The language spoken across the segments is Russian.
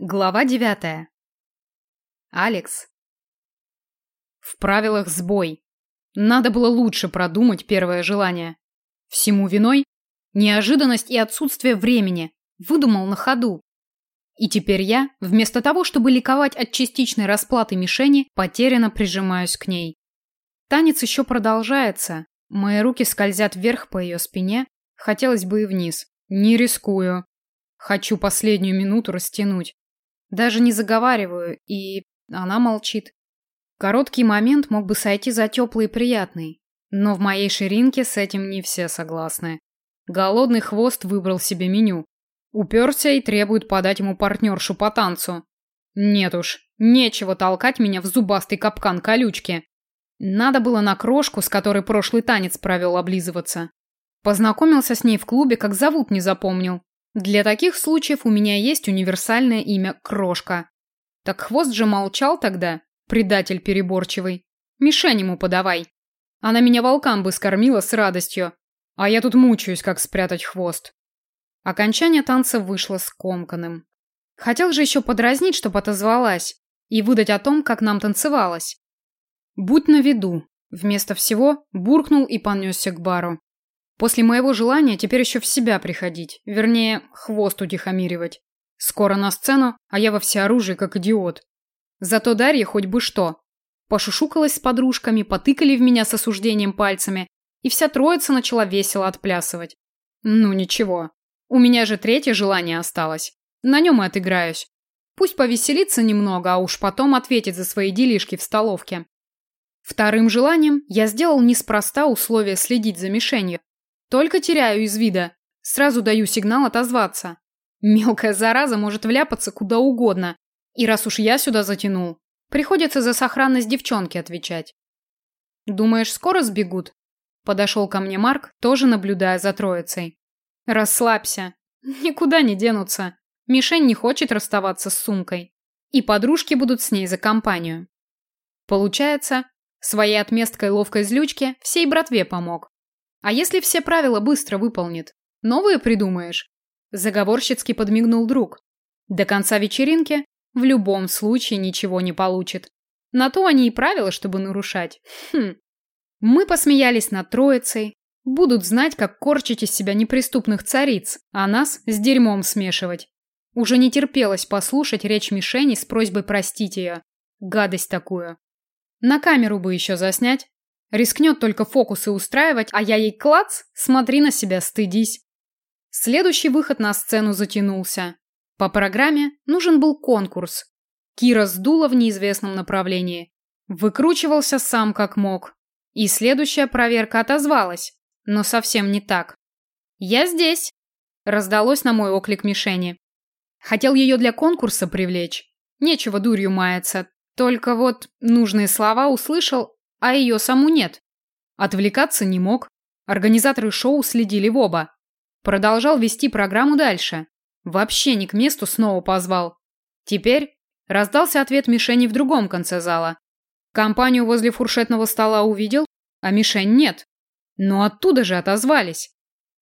Глава девятая. Алекс. В правилах сбой. Надо было лучше продумать первое желание. Всему виной неожиданность и отсутствие времени. Выдумал на ходу. И теперь я, вместо того, чтобы ликовать от частичной расплаты мишени, потерянно прижимаюсь к ней. Танец еще продолжается. Мои руки скользят вверх по ее спине, хотелось бы и вниз. Не рискую. Хочу последнюю минуту растянуть. Даже не заговариваю, и она молчит. Короткий момент мог бы сойти за теплый и приятный, но в моей ширинке с этим не все согласны. Голодный хвост выбрал себе меню. Уперся и требует подать ему партнершу по танцу. Нет уж, нечего толкать меня в зубастый капкан колючки. Надо было на крошку, с которой прошлый танец провел, облизываться. Познакомился с ней в клубе, как зовут не запомнил. Для таких случаев у меня есть универсальное имя Крошка. Так хвост же молчал тогда, предатель переборчивый. Мишень ему подавай. Она меня волкам бы скормила с радостью, а я тут мучаюсь, как спрятать хвост. Окончание танца вышло скомканным. Хотел же еще подразнить, чтоб отозвалась, и выдать о том, как нам танцевалось. Будь на виду. Вместо всего буркнул и понесся к бару. После моего желания теперь еще в себя приходить, вернее, хвост утихомиривать. Скоро на сцену, а я во всеоружии, как идиот. Зато Дарья хоть бы что. Пошушукалась с подружками, потыкали в меня с осуждением пальцами, и вся троица начала весело отплясывать. Ну ничего, у меня же третье желание осталось. На нем и отыграюсь. Пусть повеселится немного, а уж потом ответит за свои делишки в столовке. Вторым желанием я сделал неспроста условие следить за мишенью. Только теряю из вида. Сразу даю сигнал отозваться. Мелкая зараза может вляпаться куда угодно. И раз уж я сюда затянул, приходится за сохранность девчонки отвечать. Думаешь, скоро сбегут? Подошел ко мне Марк, тоже наблюдая за троицей. Расслабься. Никуда не денутся. Мишень не хочет расставаться с сумкой. И подружки будут с ней за компанию. Получается, своей отместкой ловкой злючки всей братве помог. А если все правила быстро выполнит? Новые придумаешь? Заговорщицки подмигнул друг. До конца вечеринки в любом случае ничего не получит. На то они и правила, чтобы нарушать. Хм. Мы посмеялись над троицей. Будут знать, как корчить из себя неприступных цариц, а нас с дерьмом смешивать. Уже не терпелось послушать речь мишени с просьбой простить ее. Гадость такую. На камеру бы еще заснять. Рискнет только фокусы устраивать, а я ей клац, смотри на себя, стыдись. Следующий выход на сцену затянулся. По программе нужен был конкурс. Кира сдула в неизвестном направлении. Выкручивался сам как мог. И следующая проверка отозвалась, но совсем не так. «Я здесь!» – раздалось на мой оклик мишени. Хотел ее для конкурса привлечь. Нечего дурью маяться. Только вот нужные слова услышал, а ее саму нет. Отвлекаться не мог. Организаторы шоу следили в оба. Продолжал вести программу дальше. Вообще не к месту снова позвал. Теперь раздался ответ мишени в другом конце зала. Компанию возле фуршетного стола увидел, а мишень нет. Но оттуда же отозвались.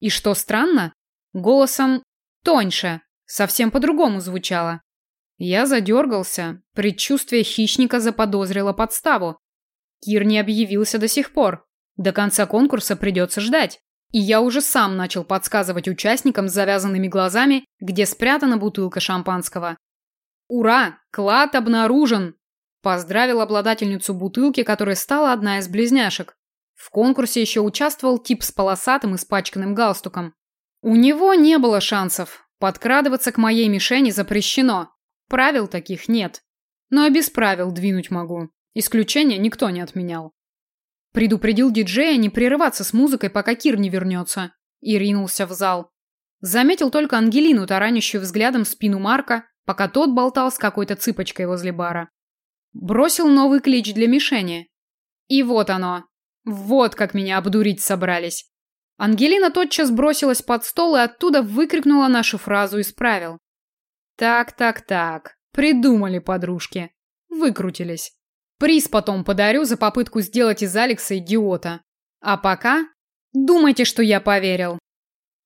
И что странно, голосом тоньше, совсем по-другому звучало. Я задергался, предчувствие хищника заподозрило подставу. Кир не объявился до сих пор. До конца конкурса придется ждать. И я уже сам начал подсказывать участникам с завязанными глазами, где спрятана бутылка шампанского. «Ура! Клад обнаружен!» Поздравил обладательницу бутылки, которая стала одна из близняшек. В конкурсе еще участвовал тип с полосатым испачканным галстуком. У него не было шансов. Подкрадываться к моей мишени запрещено. Правил таких нет. Но и без правил двинуть могу. Исключения никто не отменял. Предупредил диджея не прерываться с музыкой, пока Кир не вернется, и ринулся в зал. Заметил только Ангелину, таранящую взглядом спину Марка, пока тот болтал с какой-то цыпочкой возле бара. Бросил новый клич для мишени. И вот оно. Вот как меня обдурить собрались. Ангелина тотчас бросилась под стол и оттуда выкрикнула нашу фразу из правил. Так, так, так. Придумали подружки. Выкрутились. Приз потом подарю за попытку сделать из Алекса идиота. А пока думайте, что я поверил.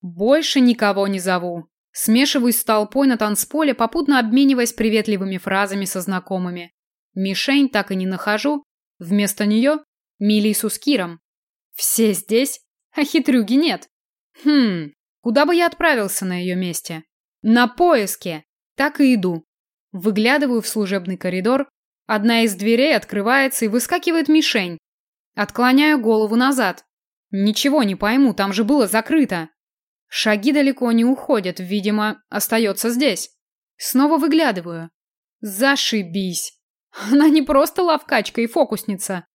Больше никого не зову. Смешиваюсь с толпой на танцполе, попутно обмениваясь приветливыми фразами со знакомыми. Мишень так и не нахожу. Вместо нее Милису с Киром. Все здесь, а хитрюги нет. Хм, куда бы я отправился на ее месте? На поиски. Так и иду. Выглядываю в служебный коридор. Одна из дверей открывается и выскакивает мишень. Отклоняю голову назад. Ничего не пойму, там же было закрыто. Шаги далеко не уходят, видимо, остается здесь. Снова выглядываю. Зашибись. Она не просто ловкачка и фокусница.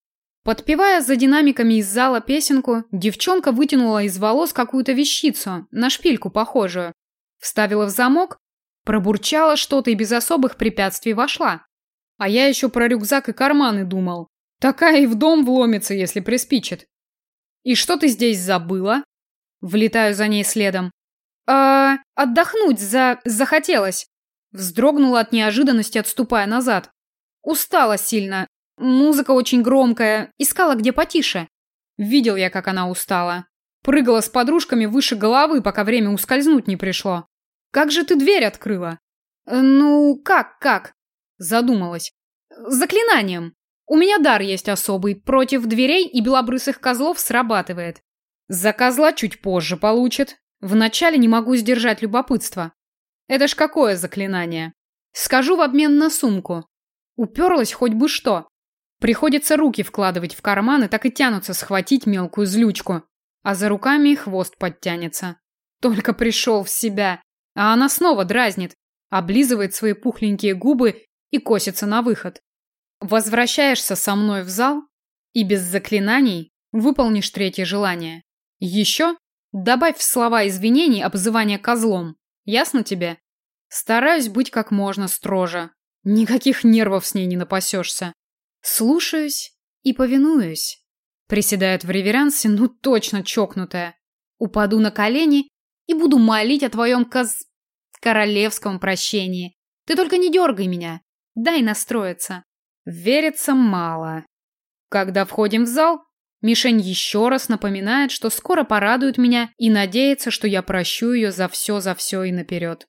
Подпевая за динамиками из зала песенку, девчонка вытянула из волос какую-то вещицу, на шпильку похожую. Вставила в замок, пробурчала что-то и без особых препятствий вошла. А я еще про рюкзак и карманы думал. Такая и в дом вломится, если приспичит. «И что ты здесь забыла?» Влетаю за ней следом. «А, отдохнуть за... захотелось». Вздрогнула от неожиданности, отступая назад. Устала сильно. Музыка очень громкая. Искала где потише. Видел я, как она устала. Прыгала с подружками выше головы, пока время ускользнуть не пришло. «Как же ты дверь открыла?» «Ну, как, как?» Задумалась. «Заклинанием. У меня дар есть особый. Против дверей и белобрысых козлов срабатывает. За козла чуть позже получит. Вначале не могу сдержать любопытство. Это ж какое заклинание? Скажу в обмен на сумку. Уперлась хоть бы что. Приходится руки вкладывать в карманы, так и тянутся схватить мелкую злючку. А за руками хвост подтянется. Только пришел в себя. А она снова дразнит. Облизывает свои пухленькие губы и косится на выход. Возвращаешься со мной в зал и без заклинаний выполнишь третье желание. Еще добавь в слова извинений обзывание козлом. Ясно тебе? Стараюсь быть как можно строже. Никаких нервов с ней не напасешься. Слушаюсь и повинуюсь. Приседает в реверансе, ну точно чокнутая. Упаду на колени и буду молить о твоем коз... королевском прощении. Ты только не дергай меня. Дай настроиться. Верится мало. Когда входим в зал, Мишень еще раз напоминает, что скоро порадует меня и надеется, что я прощу ее за все, за все и наперед.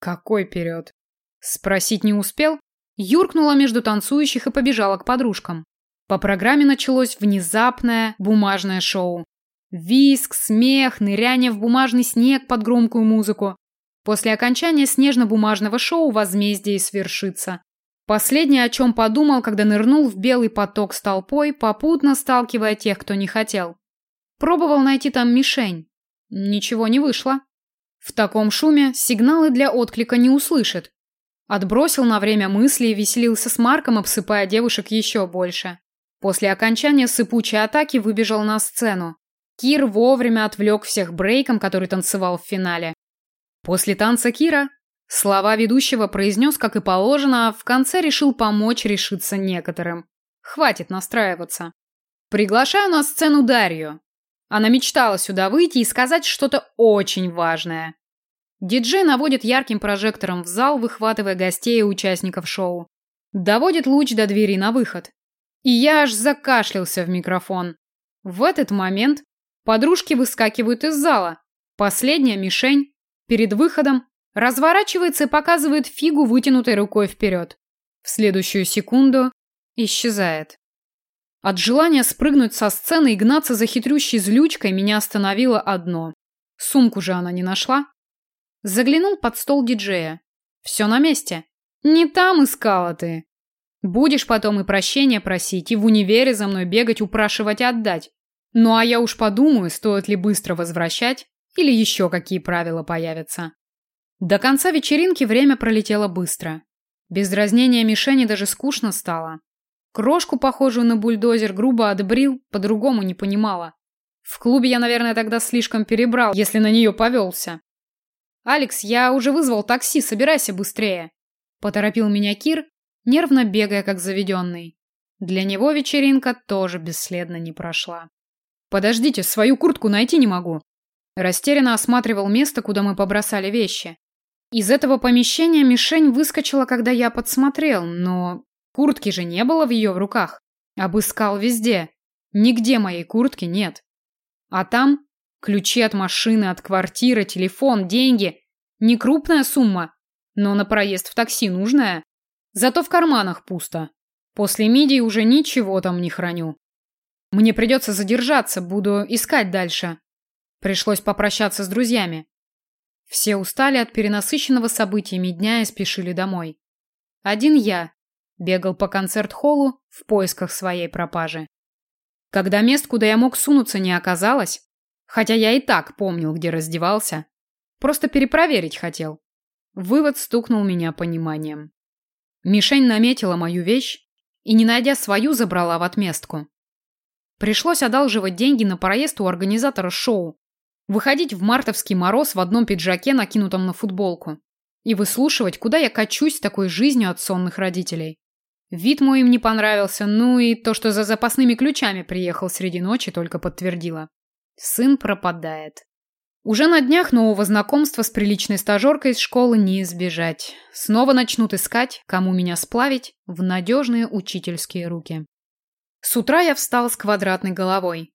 Какой вперед? Спросить не успел, юркнула между танцующих и побежала к подружкам. По программе началось внезапное бумажное шоу. Виск, смех, ныряние в бумажный снег под громкую музыку. После окончания снежно-бумажного шоу возмездие свершится. Последнее, о чем подумал, когда нырнул в белый поток с толпой, попутно сталкивая тех, кто не хотел. Пробовал найти там мишень. Ничего не вышло. В таком шуме сигналы для отклика не услышит. Отбросил на время мысли и веселился с Марком, обсыпая девушек еще больше. После окончания сыпучей атаки выбежал на сцену. Кир вовремя отвлек всех брейком, который танцевал в финале. После танца Кира Слова ведущего произнес, как и положено, а в конце решил помочь решиться некоторым. Хватит настраиваться. Приглашаю на сцену Дарью. Она мечтала сюда выйти и сказать что-то очень важное. Диджей наводит ярким прожектором в зал, выхватывая гостей и участников шоу. Доводит луч до двери на выход. И я аж закашлялся в микрофон. В этот момент подружки выскакивают из зала. Последняя мишень. Перед выходом Разворачивается и показывает фигу вытянутой рукой вперед. В следующую секунду исчезает. От желания спрыгнуть со сцены и гнаться за хитрющей злючкой меня остановило одно. Сумку же она не нашла. Заглянул под стол диджея. Все на месте. Не там искала ты. Будешь потом и прощения просить, и в универе за мной бегать, упрашивать отдать. Ну а я уж подумаю, стоит ли быстро возвращать, или еще какие правила появятся. До конца вечеринки время пролетело быстро. Без дразнения мишени даже скучно стало. Крошку, похожую на бульдозер, грубо отбрил, по-другому не понимала. В клубе я, наверное, тогда слишком перебрал, если на нее повелся. «Алекс, я уже вызвал такси, собирайся быстрее!» Поторопил меня Кир, нервно бегая, как заведенный. Для него вечеринка тоже бесследно не прошла. «Подождите, свою куртку найти не могу!» Растерянно осматривал место, куда мы побросали вещи. Из этого помещения мишень выскочила, когда я подсмотрел, но куртки же не было в ее руках. Обыскал везде. Нигде моей куртки нет. А там ключи от машины, от квартиры, телефон, деньги. Не крупная сумма, но на проезд в такси нужная. Зато в карманах пусто. После мидий уже ничего там не храню. Мне придется задержаться, буду искать дальше. Пришлось попрощаться с друзьями. Все устали от перенасыщенного событиями дня и спешили домой. Один я бегал по концерт-холлу в поисках своей пропажи. Когда мест, куда я мог сунуться, не оказалось, хотя я и так помнил, где раздевался, просто перепроверить хотел. Вывод стукнул меня пониманием. Мишень наметила мою вещь и, не найдя свою, забрала в отместку. Пришлось одалживать деньги на проезд у организатора шоу, выходить в мартовский мороз в одном пиджаке, накинутом на футболку, и выслушивать, куда я качусь такой жизнью от сонных родителей. Вид мой им не понравился, ну и то, что за запасными ключами приехал среди ночи, только подтвердило. Сын пропадает. Уже на днях нового знакомства с приличной стажеркой из школы не избежать. Снова начнут искать, кому меня сплавить в надежные учительские руки. С утра я встал с квадратной головой.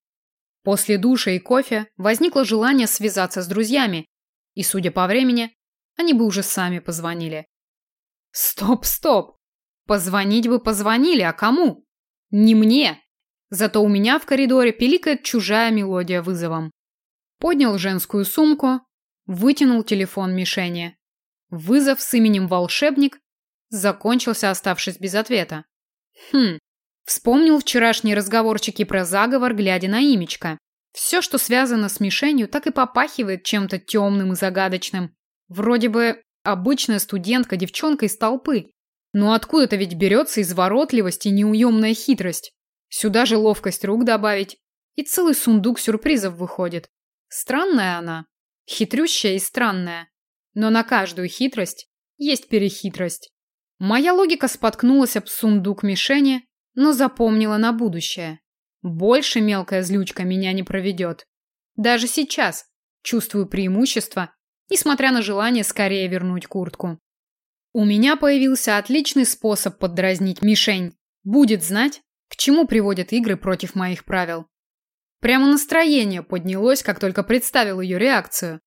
После душа и кофе возникло желание связаться с друзьями, и, судя по времени, они бы уже сами позвонили. Стоп, стоп! Позвонить бы позвонили, а кому? Не мне! Зато у меня в коридоре пиликает чужая мелодия вызовом. Поднял женскую сумку, вытянул телефон мишени. Вызов с именем «Волшебник» закончился, оставшись без ответа. Хм, Вспомнил вчерашние разговорчики про заговор, глядя на имечко. Все, что связано с мишенью, так и попахивает чем-то темным и загадочным. Вроде бы обычная студентка, девчонка из толпы. Но откуда-то ведь берется изворотливость и неуемная хитрость. Сюда же ловкость рук добавить. И целый сундук сюрпризов выходит. Странная она. Хитрющая и странная. Но на каждую хитрость есть перехитрость. Моя логика споткнулась об сундук мишени, но запомнила на будущее. Больше мелкая злючка меня не проведет. Даже сейчас чувствую преимущество, несмотря на желание скорее вернуть куртку. У меня появился отличный способ поддразнить мишень. Будет знать, к чему приводят игры против моих правил. Прямо настроение поднялось, как только представил ее реакцию.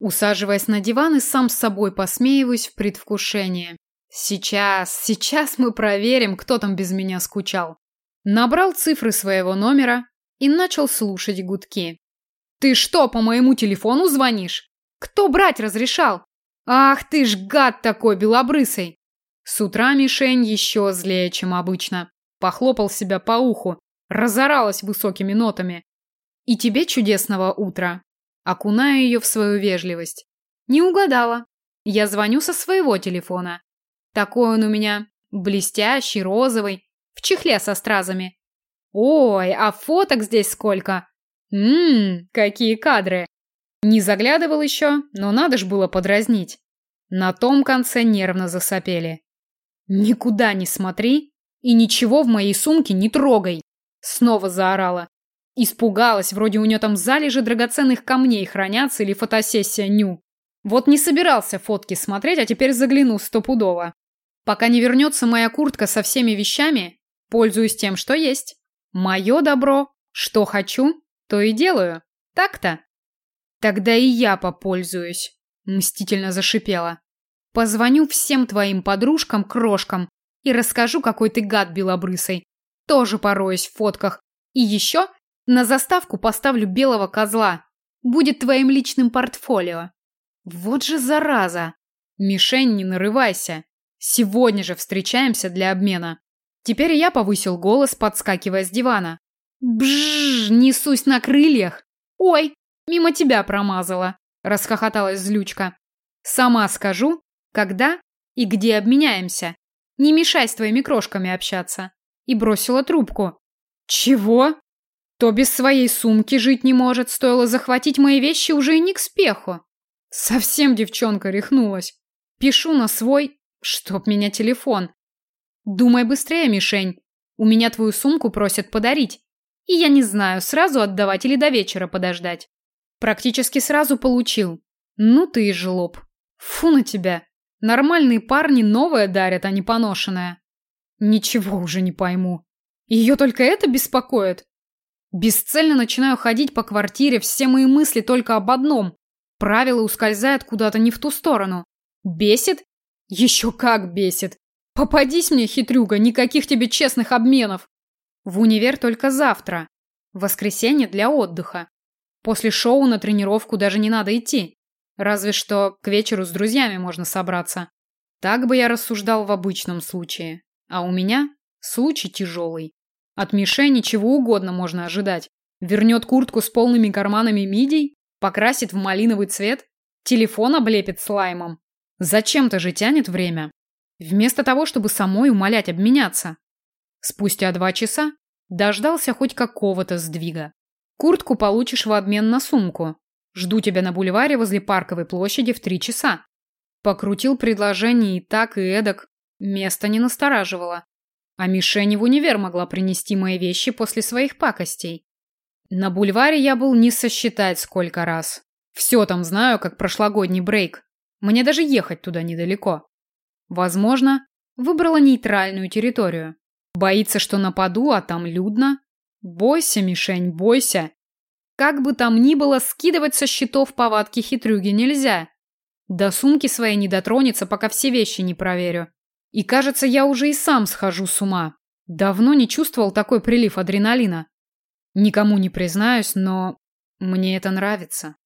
Усаживаясь на диван и сам с собой посмеиваюсь в предвкушении. Сейчас, сейчас мы проверим, кто там без меня скучал. Набрал цифры своего номера и начал слушать гудки. Ты что, по моему телефону звонишь? Кто брать разрешал? Ах ты ж гад такой белобрысый. С утра мишень еще злее, чем обычно. Похлопал себя по уху, разоралась высокими нотами. И тебе чудесного утра. Окунаю ее в свою вежливость. Не угадала. Я звоню со своего телефона. Такой он у меня блестящий, розовый, в чехле со стразами. Ой, а фоток здесь сколько! Ммм, какие кадры! Не заглядывал еще, но надо ж было подразнить. На том конце нервно засопели. «Никуда не смотри и ничего в моей сумке не трогай!» Снова заорала. Испугалась, вроде у нее там залежи драгоценных камней хранятся или фотосессия ню. Вот не собирался фотки смотреть, а теперь загляну стопудово. Пока не вернется моя куртка со всеми вещами, пользуюсь тем, что есть. Мое добро, что хочу, то и делаю. Так-то? Тогда и я попользуюсь, мстительно зашипела. Позвоню всем твоим подружкам-крошкам и расскажу, какой ты гад белобрысый. Тоже пороюсь в фотках. И еще на заставку поставлю белого козла. Будет твоим личным портфолио. Вот же зараза. Мишень, не нарывайся. Сегодня же встречаемся для обмена. Теперь я повысил голос, подскакивая с дивана. Бжж, несусь на крыльях. Ой, мимо тебя промазала, расхохоталась злючка. Сама скажу, когда и где обменяемся. Не мешай с твоими крошками общаться. И бросила трубку. Чего? То без своей сумки жить не может, стоило захватить мои вещи уже и не к спеху. Совсем девчонка рехнулась. Пишу на свой Чтоб меня телефон. Думай быстрее, мишень. У меня твою сумку просят подарить. И я не знаю, сразу отдавать или до вечера подождать. Практически сразу получил. Ну ты и жлоб. Фу на тебя. Нормальные парни новое дарят, а не поношенное. Ничего уже не пойму. Ее только это беспокоит. Бесцельно начинаю ходить по квартире, все мои мысли только об одном. правила ускользает куда-то не в ту сторону. Бесит? Еще как бесит. Попадись мне, хитрюга, никаких тебе честных обменов. В универ только завтра. Воскресенье для отдыха. После шоу на тренировку даже не надо идти. Разве что к вечеру с друзьями можно собраться. Так бы я рассуждал в обычном случае. А у меня случай тяжелый. От мишени чего угодно можно ожидать. Вернет куртку с полными карманами мидий, покрасит в малиновый цвет, телефон облепит слаймом. Зачем-то же тянет время. Вместо того, чтобы самой умолять обменяться. Спустя два часа дождался хоть какого-то сдвига. Куртку получишь в обмен на сумку. Жду тебя на бульваре возле Парковой площади в три часа. Покрутил предложение и так, и эдак. Место не настораживало. А мишень в универ могла принести мои вещи после своих пакостей. На бульваре я был не сосчитать сколько раз. Все там знаю, как прошлогодний брейк. Мне даже ехать туда недалеко. Возможно, выбрала нейтральную территорию. Боится, что нападу, а там людно. Бойся, мишень, бойся. Как бы там ни было, скидывать со счетов повадки хитрюги нельзя. До сумки своей не дотронется, пока все вещи не проверю. И кажется, я уже и сам схожу с ума. Давно не чувствовал такой прилив адреналина. Никому не признаюсь, но мне это нравится.